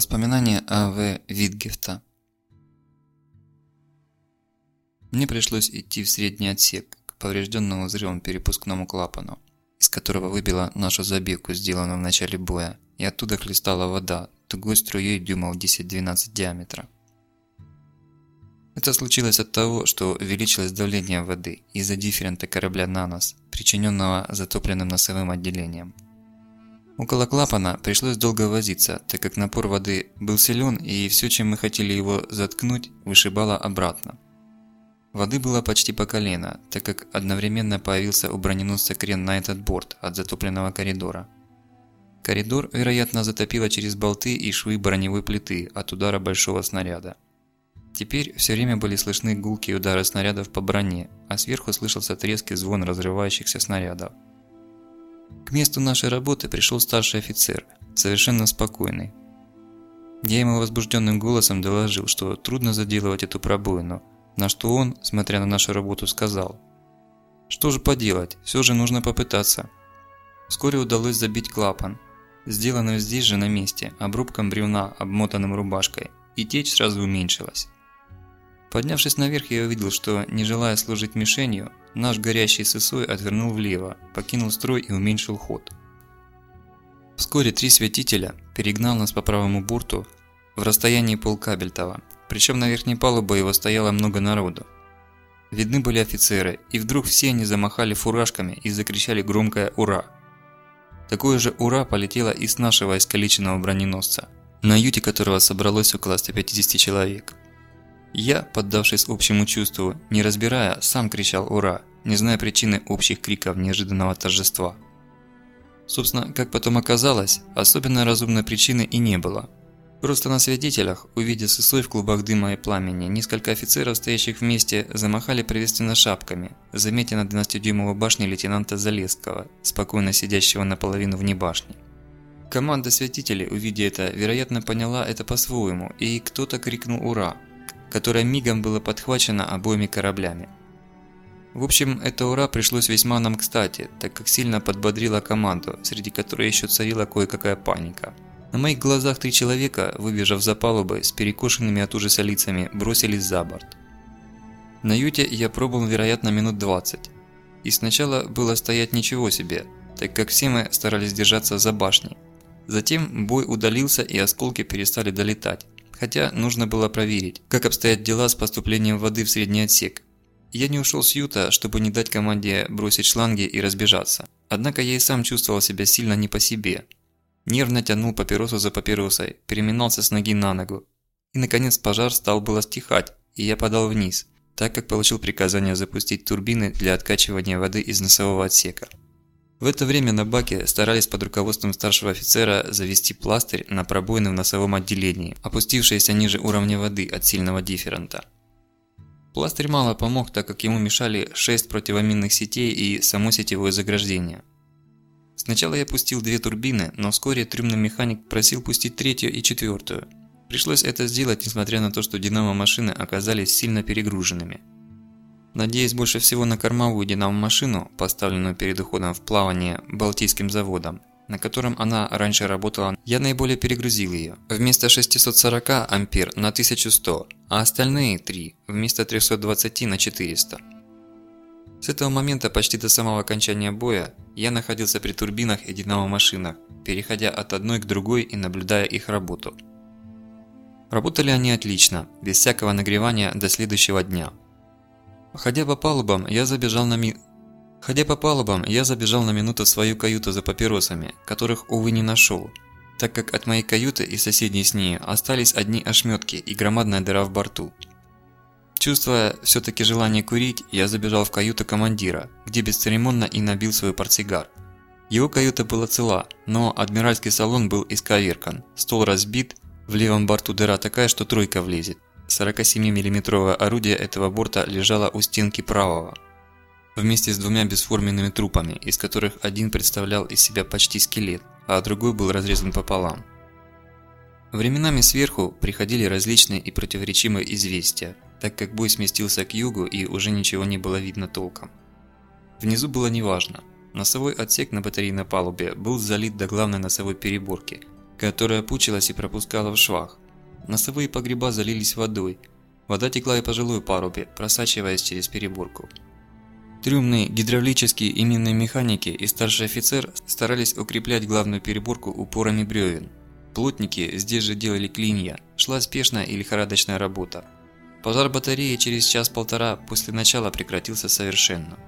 Воспоминания А.В. Витгефта Мне пришлось идти в средний отсек, к поврежденному взрывом перепускному клапану, из которого выбила нашу забивку, сделанную в начале боя, и оттуда хлестала вода, тугой струей дюймов 10-12 диаметра. Это случилось от того, что увеличилось давление воды из-за дифферента корабля «Нанос», причиненного затопленным носовым отделением. Около клапана пришлось долго возиться, так как напор воды был силен и все, чем мы хотели его заткнуть, вышибало обратно. Воды было почти по колено, так как одновременно появился у броненосца крен на этот борт от затопленного коридора. Коридор, вероятно, затопило через болты и швы броневой плиты от удара большого снаряда. Теперь все время были слышны гулкие удары снарядов по броне, а сверху слышался треск и звон разрывающихся снарядов. К месту нашей работы пришел старший офицер, совершенно спокойный. Я ему возбужденным голосом доложил, что трудно заделывать эту пробоину, на что он, смотря на нашу работу, сказал. Что же поделать, все же нужно попытаться. Вскоре удалось забить клапан, сделанную здесь же на месте, обрубком бревна, обмотанным рубашкой, и течь сразу уменьшилась. Поднявшись наверх, я увидел, что, не желая служить мишенью, наш горящий сысой отвернул влево, покинул строй и уменьшил ход. Вскоре три светителя перегнал нас по правому борту в расстоянии полкабельтова, причем на верхней палубе его стояло много народу. Видны были офицеры, и вдруг все они замахали фуражками и закричали громкое «Ура!». Такое же «Ура!» полетело и с нашего искалеченного броненосца, на юте которого собралось около 150 человек. Я, поддавшись общему чувству, не разбирая, сам кричал «Ура!», не зная причины общих криков неожиданного торжества. Собственно, как потом оказалось, особенно разумной причины и не было – Просто на свидетелях, увидя сысой в клубах дыма и пламени, несколько офицеров, стоящих вместе, замахали приветственно шапками, заметя на 12-дюймовой башне лейтенанта Залесского, спокойно сидящего наполовину вне башни. Команда святителей, увидя это, вероятно поняла это по-своему, и кто-то крикнул «Ура!», которое мигом было подхвачено обоими кораблями. В общем, это «Ура!» пришлось весьма нам кстати, так как сильно подбодрило команду, среди которой еще царила кое-какая паника – на моих глазах три человека, выбежав за палубой, с перекошенными от ужаса лицами, бросились за борт. На юте я пробыл, вероятно, минут 20. И сначала было стоять ничего себе, так как все мы старались держаться за башней. Затем бой удалился и осколки перестали долетать, хотя нужно было проверить, как обстоят дела с поступлением воды в средний отсек. Я не ушел с юта, чтобы не дать команде бросить шланги и разбежаться. Однако я и сам чувствовал себя сильно не по себе – Нервно тянул папиросу за папиросой, переминался с ноги на ногу. И наконец пожар стал было стихать, и я подал вниз, так как получил приказание запустить турбины для откачивания воды из носового отсека. В это время на баке старались под руководством старшего офицера завести пластырь на пробоины в носовом отделении, опустившиеся ниже уровня воды от сильного дифферента. Пластырь мало помог, так как ему мешали 6 противоминных сетей и само сетевое заграждение. Сначала я пустил две турбины, но вскоре трюмный механик просил пустить третью и четвертую. Пришлось это сделать, несмотря на то, что динамо-машины оказались сильно перегруженными. Надеясь больше всего на кормовую динамо-машину, поставленную перед уходом в плавание Балтийским заводом, на котором она раньше работала, я наиболее перегрузил ее. Вместо 640 ампер на 1100, а остальные три вместо 320 на 400. С этого момента почти до самого окончания боя я находился при турбинах и динамо-машинах, переходя от одной к другой и наблюдая их работу. Работали они отлично, без всякого нагревания до следующего дня. Ходя по палубам, я забежал на ми... Ходя по палубам, я забежал на минуту в свою каюту за папиросами, которых, увы, не нашел, так как от моей каюты и соседней с ней остались одни ошметки и громадная дыра в борту. Чувствуя все-таки желание курить, я забежал в каюту командира, где бесцеремонно и набил свой портсигар. Его каюта была цела, но адмиральский салон был исковеркан, стол разбит, в левом борту дыра такая, что тройка влезет. 47 миллиметровое орудие этого борта лежало у стенки правого, вместе с двумя бесформенными трупами, из которых один представлял из себя почти скелет, а другой был разрезан пополам. Временами сверху приходили различные и противоречимые известия – так как бой сместился к югу и уже ничего не было видно толком. Внизу было неважно. Носовой отсек на батарейной палубе был залит до главной носовой переборки, которая пучилась и пропускала в швах. Носовые погреба залились водой. Вода текла и по жилой парубе, просачиваясь через переборку. Трюмные, гидравлические и минные механики и старший офицер старались укреплять главную переборку упорами бревен. Плотники здесь же делали клинья, шла спешная и лихорадочная работа. Пожар батареи через час-полтора после начала прекратился совершенно.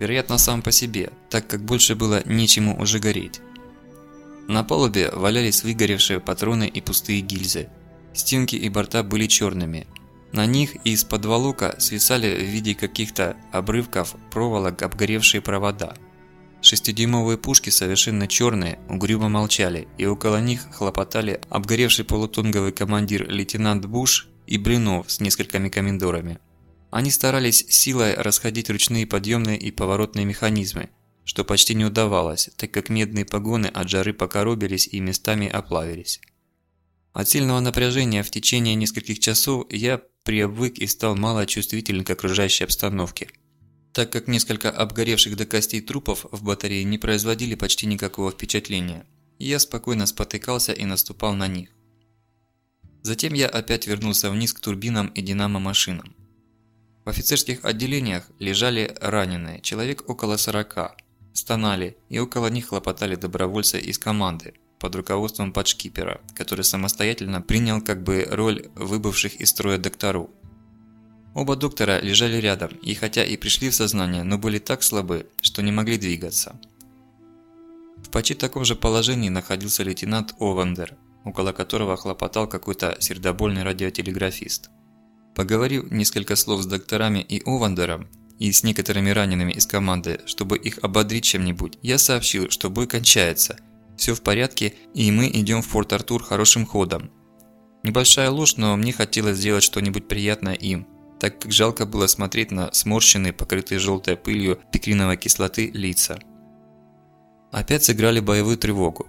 Вероятно, сам по себе, так как больше было нечему уже гореть. На палубе валялись выгоревшие патроны и пустые гильзы. Стенки и борта были черными, на них из подволока свисали в виде каких-то обрывков проволок обгоревшие провода. Шестидюймовые пушки совершенно черные, угрюмо молчали, и около них хлопотали обгоревший полутонговый командир лейтенант Буш и Блинов с несколькими комендорами. Они старались силой расходить ручные подъемные и поворотные механизмы, что почти не удавалось, так как медные погоны от жары покоробились и местами оплавились. От сильного напряжения в течение нескольких часов я привык и стал мало чувствителен к окружающей обстановке. Так как несколько обгоревших до костей трупов в батарее не производили почти никакого впечатления, я спокойно спотыкался и наступал на них. Затем я опять вернулся вниз к турбинам и динамо-машинам. В офицерских отделениях лежали раненые, человек около 40, стонали, и около них хлопотали добровольцы из команды – под руководством подшкипера, который самостоятельно принял как бы роль выбывших из строя докторов. Оба доктора лежали рядом и хотя и пришли в сознание, но были так слабы, что не могли двигаться. В почти таком же положении находился лейтенант Овандер, около которого хлопотал какой-то сердобольный радиотелеграфист. Поговорив несколько слов с докторами и Овандером, и с некоторыми ранеными из команды, чтобы их ободрить чем-нибудь, я сообщил, что бой кончается – все в порядке, и мы идем в Порт-Артур хорошим ходом. Небольшая ложь, но мне хотелось сделать что-нибудь приятное им, так как жалко было смотреть на сморщенные, покрытые желтой пылью пикриновой кислоты лица. Опять сыграли боевую тревогу.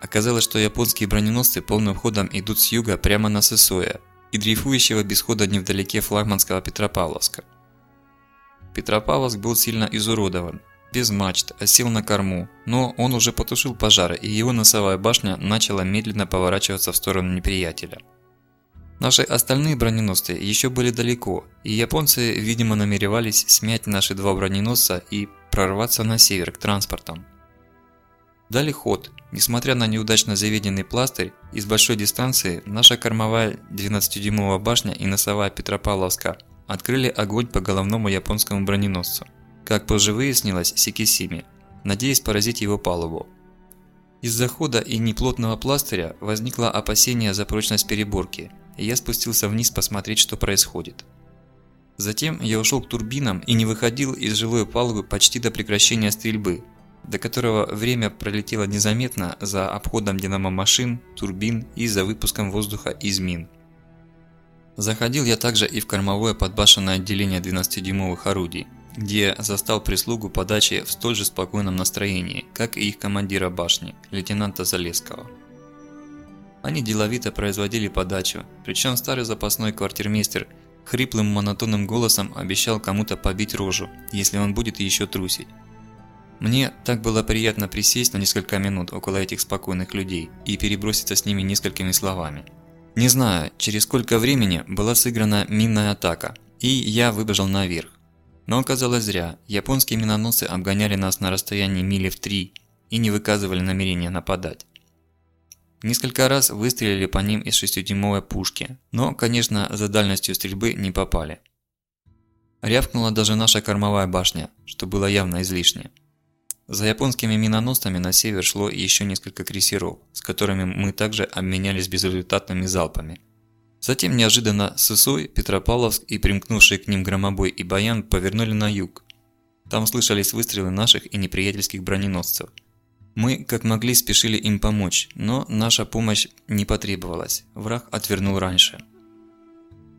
Оказалось, что японские броненосцы полным ходом идут с юга прямо на Сысоя и дрейфующего без хода невдалеке флагманского Петропавловска. Петропавловск был сильно изуродован, без мачт, осел на корму, но он уже потушил пожары, и его носовая башня начала медленно поворачиваться в сторону неприятеля. Наши остальные броненосцы еще были далеко, и японцы, видимо, намеревались смять наши два броненосца и прорваться на север к транспортам. Дали ход. Несмотря на неудачно заведенный пластырь, из большой дистанции наша кормовая 12-дюймовая башня и носовая Петропавловска открыли огонь по головному японскому броненосцу как позже выяснилось, Сикисими, надеясь поразить его палубу. Из-за хода и неплотного пластыря возникло опасение за прочность переборки, и я спустился вниз посмотреть, что происходит. Затем я ушел к турбинам и не выходил из жилой палубы почти до прекращения стрельбы, до которого время пролетело незаметно за обходом динамо-машин, турбин и за выпуском воздуха из мин. Заходил я также и в кормовое подбашенное отделение 12-дюймовых орудий – где застал прислугу подачи в столь же спокойном настроении, как и их командира башни, лейтенанта Залесского. Они деловито производили подачу, причем старый запасной квартирмейстер хриплым монотонным голосом обещал кому-то побить рожу, если он будет еще трусить. Мне так было приятно присесть на несколько минут около этих спокойных людей и переброситься с ними несколькими словами. Не знаю, через сколько времени была сыграна минная атака, и я выбежал наверх. Но оказалось зря, японские миноносцы обгоняли нас на расстоянии мили в три и не выказывали намерения нападать. Несколько раз выстрелили по ним из 6-дюймовой пушки, но, конечно, за дальностью стрельбы не попали. Рявкнула даже наша кормовая башня, что было явно излишне. За японскими миноносцами на север шло еще несколько крейсеров, с которыми мы также обменялись безрезультатными залпами – Затем неожиданно Сысой, Петропавловск и примкнувшие к ним Громобой и Баян повернули на юг. Там слышались выстрелы наших и неприятельских броненосцев. Мы, как могли, спешили им помочь, но наша помощь не потребовалась, враг отвернул раньше.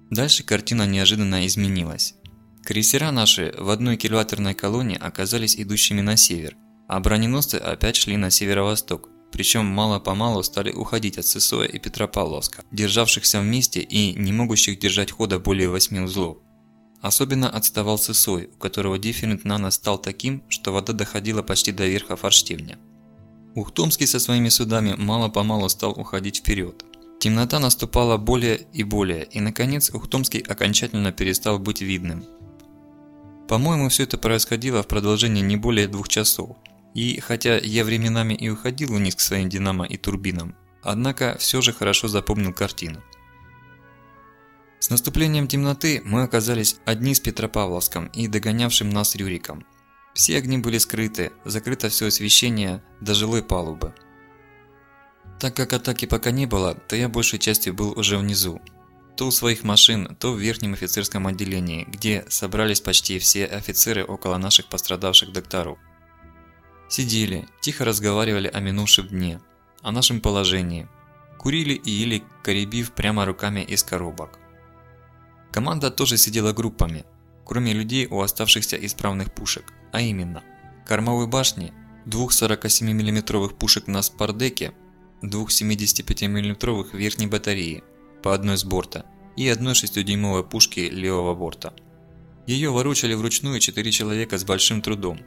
Дальше картина неожиданно изменилась. Крейсера наши в одной кильваторной колонии оказались идущими на север, а броненосцы опять шли на северо-восток, причем мало-помалу стали уходить от Сысоя и Петропавловска, державшихся вместе и не могущих держать хода более 8 узлов. Особенно отставал Сысой, у которого дифферент нано стал таким, что вода доходила почти до верха форштевня. Ухтомский со своими судами мало-помалу стал уходить вперед. Темнота наступала более и более, и наконец Ухтомский окончательно перестал быть видным. По-моему, все это происходило в продолжении не более двух часов. И хотя я временами и уходил вниз к своим динамо и турбинам, однако все же хорошо запомнил картину. С наступлением темноты мы оказались одни с Петропавловском и догонявшим нас Рюриком. Все огни были скрыты, закрыто все освещение до жилой палубы. Так как атаки пока не было, то я большей частью был уже внизу. То у своих машин, то в верхнем офицерском отделении, где собрались почти все офицеры около наших пострадавших докторов. Сидели, тихо разговаривали о минувшем дне, о нашем положении. Курили и ели корибив прямо руками из коробок. Команда тоже сидела группами, кроме людей у оставшихся исправных пушек, а именно кормовой башни, двух 47 миллиметровых пушек на спардеке, двух 75 миллиметровых верхней батареи, по одной с борта, и одной 6-дюймовой пушки левого борта. Ее ворочали вручную 4 человека с большим трудом.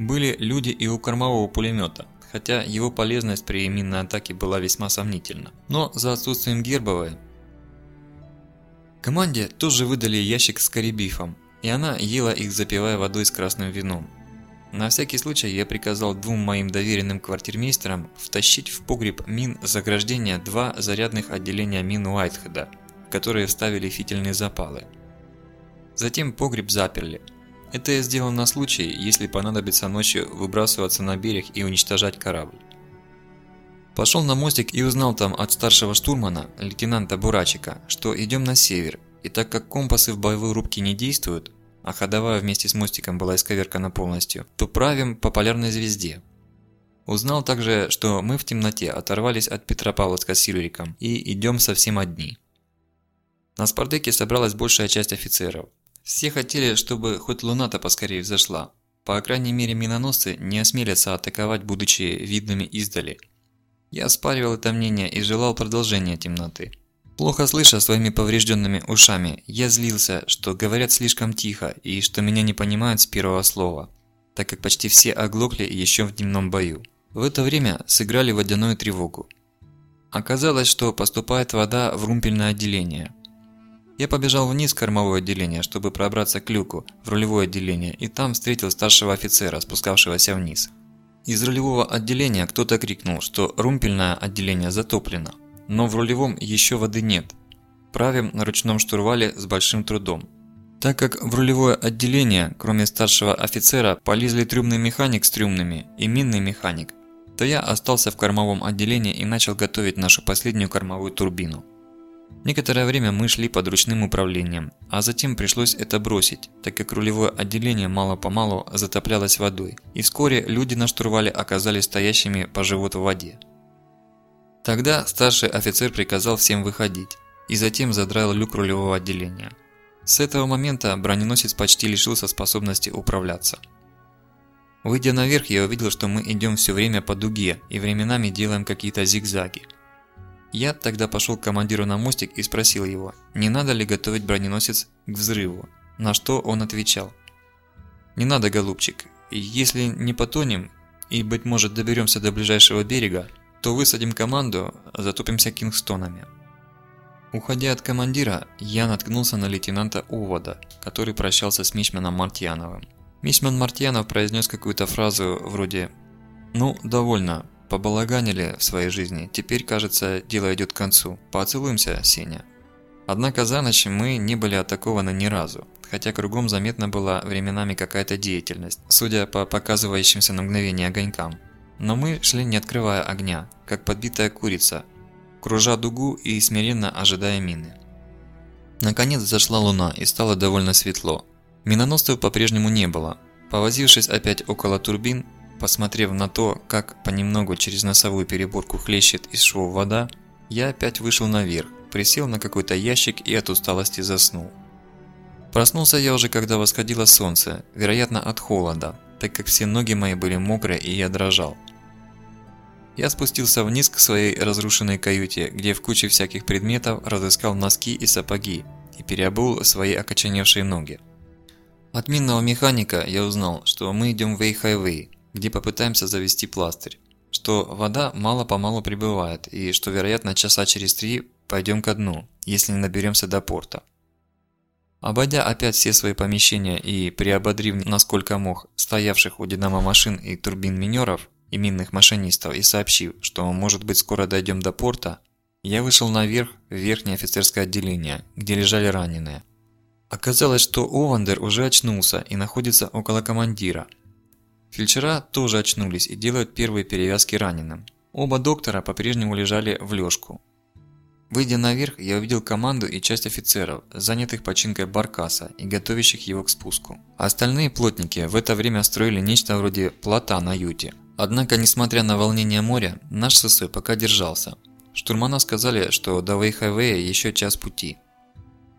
Были люди и у кормового пулемета, хотя его полезность при минной атаке была весьма сомнительна. Но за отсутствием Гербовой Команде тоже выдали ящик с корибифом, и она ела их, запивая водой с красным вином. На всякий случай я приказал двум моим доверенным квартирмейстерам втащить в погреб мин заграждения два зарядных отделения мин Уайтхеда, которые вставили фитильные запалы. Затем погреб заперли. Это я сделал на случай, если понадобится ночью выбрасываться на берег и уничтожать корабль. Пошел на мостик и узнал там от старшего штурмана, лейтенанта Бурачика, что идем на север, и так как компасы в боевой рубке не действуют, а ходовая вместе с мостиком была исковеркана полностью, то правим по полярной звезде. Узнал также, что мы в темноте оторвались от Петропавловска с Сильвериком и идем совсем одни. На Спардеке собралась большая часть офицеров. Все хотели, чтобы хоть луна-то поскорее взошла. По крайней мере миноносцы не осмелятся атаковать, будучи видными издали – я оспаривал это мнение и желал продолжения темноты. Плохо слыша своими поврежденными ушами, я злился, что говорят слишком тихо и что меня не понимают с первого слова, так как почти все оглохли еще в дневном бою. В это время сыграли водяную тревогу. Оказалось, что поступает вода в румпельное отделение. Я побежал вниз в кормовое отделение, чтобы пробраться к люку в рулевое отделение, и там встретил старшего офицера, спускавшегося вниз. Из рулевого отделения кто-то крикнул, что румпельное отделение затоплено, но в рулевом еще воды нет. Правим на ручном штурвале с большим трудом. Так как в рулевое отделение, кроме старшего офицера, полезли трюмный механик с трюмными и минный механик, то я остался в кормовом отделении и начал готовить нашу последнюю кормовую турбину. Некоторое время мы шли под ручным управлением, а затем пришлось это бросить, так как рулевое отделение мало-помалу затоплялось водой, и вскоре люди на штурвале оказались стоящими по живот в воде. Тогда старший офицер приказал всем выходить, и затем задраил люк рулевого отделения. С этого момента броненосец почти лишился способности управляться. Выйдя наверх, я увидел, что мы идем все время по дуге и временами делаем какие-то зигзаги. Я тогда пошел к командиру на мостик и спросил его, не надо ли готовить броненосец к взрыву, на что он отвечал. «Не надо, голубчик, если не потонем и, быть может, доберемся до ближайшего берега, то высадим команду, затопимся кингстонами». Уходя от командира, я наткнулся на лейтенанта Увода, который прощался с Мичманом Мартьяновым. Мичман Мартьянов произнес какую-то фразу вроде «Ну, довольно, Побалаганили в своей жизни, теперь, кажется, дело идет к концу. Поцелуемся, Сеня. Однако за ночь мы не были атакованы ни разу, хотя кругом заметна была временами какая-то деятельность, судя по показывающимся на мгновение огонькам. Но мы шли не открывая огня, как подбитая курица, кружа дугу и смиренно ожидая мины. Наконец зашла луна и стало довольно светло. Миноносцев по-прежнему не было. Повозившись опять около турбин, Посмотрев на то, как понемногу через носовую переборку хлещет из швов вода, я опять вышел наверх, присел на какой-то ящик и от усталости заснул. Проснулся я уже, когда восходило солнце, вероятно от холода, так как все ноги мои были мокрые и я дрожал. Я спустился вниз к своей разрушенной каюте, где в куче всяких предметов разыскал носки и сапоги и переобул свои окоченевшие ноги. От минного механика я узнал, что мы идем в Эйхайвей, где попытаемся завести пластырь. что вода мало-помалу прибывает и что, вероятно, часа через три пойдем ко дну, если не наберемся до порта. Обойдя опять все свои помещения и приободрив насколько мог стоявших у динамо машин и турбин минеров и минных машинистов и сообщив, что может быть скоро дойдем до порта, я вышел наверх в верхнее офицерское отделение, где лежали раненые. Оказалось, что Овандер уже очнулся и находится около командира. Фельдшера тоже очнулись и делают первые перевязки раненым. Оба доктора по-прежнему лежали в лёжку. Выйдя наверх, я увидел команду и часть офицеров, занятых починкой баркаса и готовящих его к спуску. А остальные плотники в это время строили нечто вроде плота на юте. Однако, несмотря на волнение моря, наш ССО пока держался. Штурмана сказали, что до Вейхайвея еще час пути.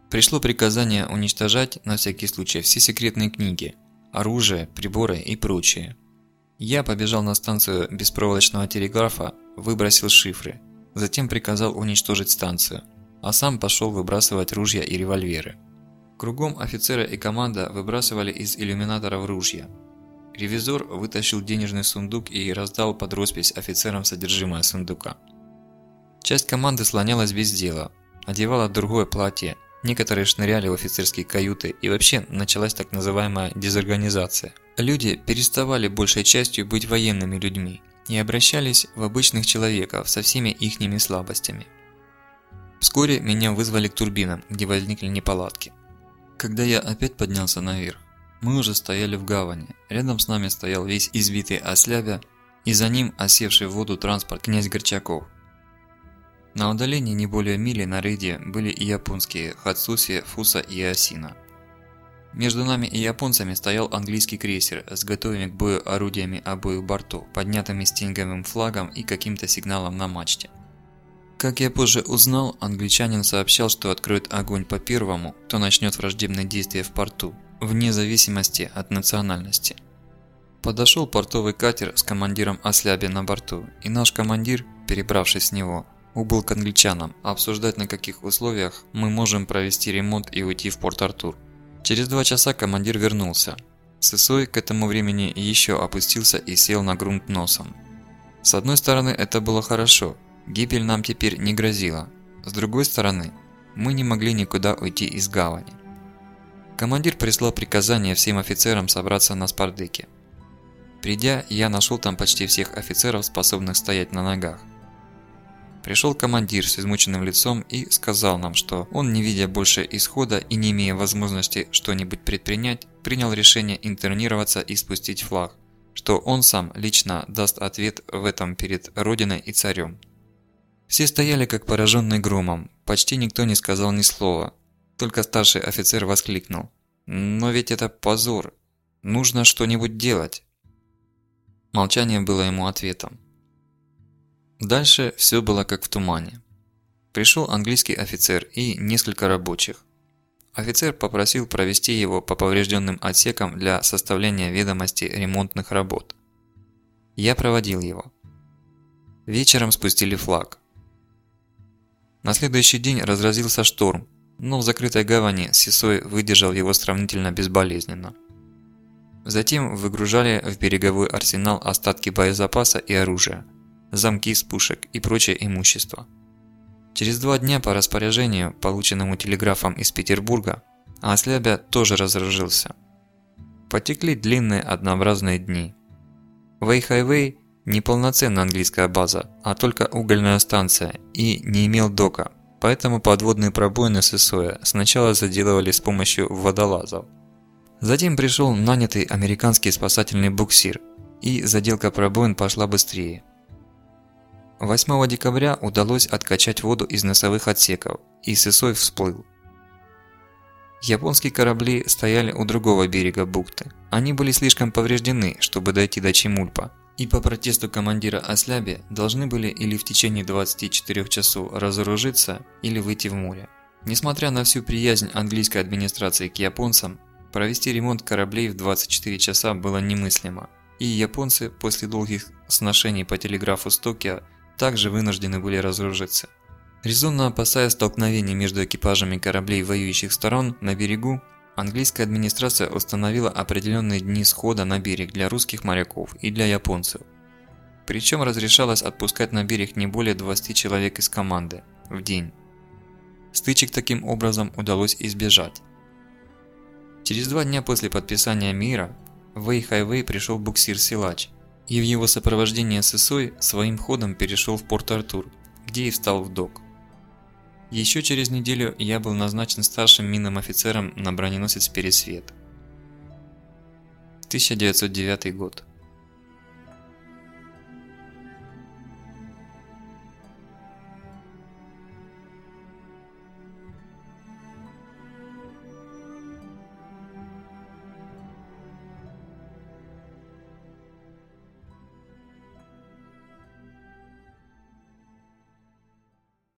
Пришло приказание уничтожать на всякий случай все секретные книги, оружие, приборы и прочее. Я побежал на станцию беспроволочного телеграфа, выбросил шифры – Затем приказал уничтожить станцию, а сам пошел выбрасывать ружья и револьверы. Кругом офицеры и команда выбрасывали из иллюминаторов ружья. Ревизор вытащил денежный сундук и раздал под роспись офицерам содержимое сундука. Часть команды слонялась без дела, одевала другое платье, некоторые шныряли в офицерские каюты и вообще началась так называемая дезорганизация. Люди переставали большей частью быть военными людьми и обращались в обычных человеков со всеми ихними слабостями. Вскоре меня вызвали к турбинам, где возникли неполадки. Когда я опять поднялся наверх, мы уже стояли в гавани. Рядом с нами стоял весь избитый ослябя, и за ним осевший в воду транспорт князь Горчаков. На удалении не более мили на рейде были и японские Хацуси, Фуса и Асина. Между нами и японцами стоял английский крейсер с готовыми к бою орудиями обоих бортов, поднятыми стинговым флагом и каким-то сигналом на мачте. Как я позже узнал, англичанин сообщал, что откроет огонь по первому, кто начнет враждебные действия в порту, вне зависимости от национальности. Подошел портовый катер с командиром Осляби на борту, и наш командир, перебравшись с него, убыл к англичанам, обсуждать на каких условиях мы можем провести ремонт и уйти в Порт-Артур. Через два часа командир вернулся. Сысой к этому времени еще опустился и сел на грунт носом. С одной стороны, это было хорошо, гибель нам теперь не грозила. С другой стороны, мы не могли никуда уйти из гавани. Командир прислал приказание всем офицерам собраться на спардеке. Придя, я нашел там почти всех офицеров, способных стоять на ногах. Пришел командир с измученным лицом и сказал нам, что он, не видя больше исхода и не имея возможности что-нибудь предпринять, принял решение интернироваться и спустить флаг, что он сам лично даст ответ в этом перед Родиной и царем. Все стояли как пораженные громом, почти никто не сказал ни слова, только старший офицер воскликнул. «Но ведь это позор! Нужно что-нибудь делать!» Молчание было ему ответом. Дальше все было как в тумане. Пришел английский офицер и несколько рабочих. Офицер попросил провести его по поврежденным отсекам для составления ведомостей ремонтных работ. Я проводил его. Вечером спустили флаг. На следующий день разразился шторм, но в закрытой гавани Сисой выдержал его сравнительно безболезненно. Затем выгружали в береговой арсенал остатки боезапаса и оружия – замки с пушек и прочее имущество. Через два дня по распоряжению, полученному телеграфом из Петербурга, Аслябя тоже разоружился. Потекли длинные однообразные дни. Вейхайвей – не полноценная английская база, а только угольная станция и не имел дока, поэтому подводные пробоины Сысоя сначала заделывали с помощью водолазов. Затем пришел нанятый американский спасательный буксир, и заделка пробоин пошла быстрее – 8 декабря удалось откачать воду из носовых отсеков, и Сысой всплыл. Японские корабли стояли у другого берега бухты. Они были слишком повреждены, чтобы дойти до Чемульпа, и по протесту командира Осляби должны были или в течение 24 часов разоружиться, или выйти в море. Несмотря на всю приязнь английской администрации к японцам, провести ремонт кораблей в 24 часа было немыслимо, и японцы после долгих сношений по телеграфу с Токио также вынуждены были разоружиться. Резонно опасаясь столкновений между экипажами кораблей воюющих сторон на берегу, английская администрация установила определенные дни схода на берег для русских моряков и для японцев. Причем разрешалось отпускать на берег не более 20 человек из команды в день. Стычек таким образом удалось избежать. Через два дня после подписания мира в Вэй-Хайвей пришел буксир-силач, и в его сопровождении с Исой своим ходом перешел в Порт-Артур, где и встал в док. Еще через неделю я был назначен старшим минным офицером на броненосец «Пересвет». 1909 год.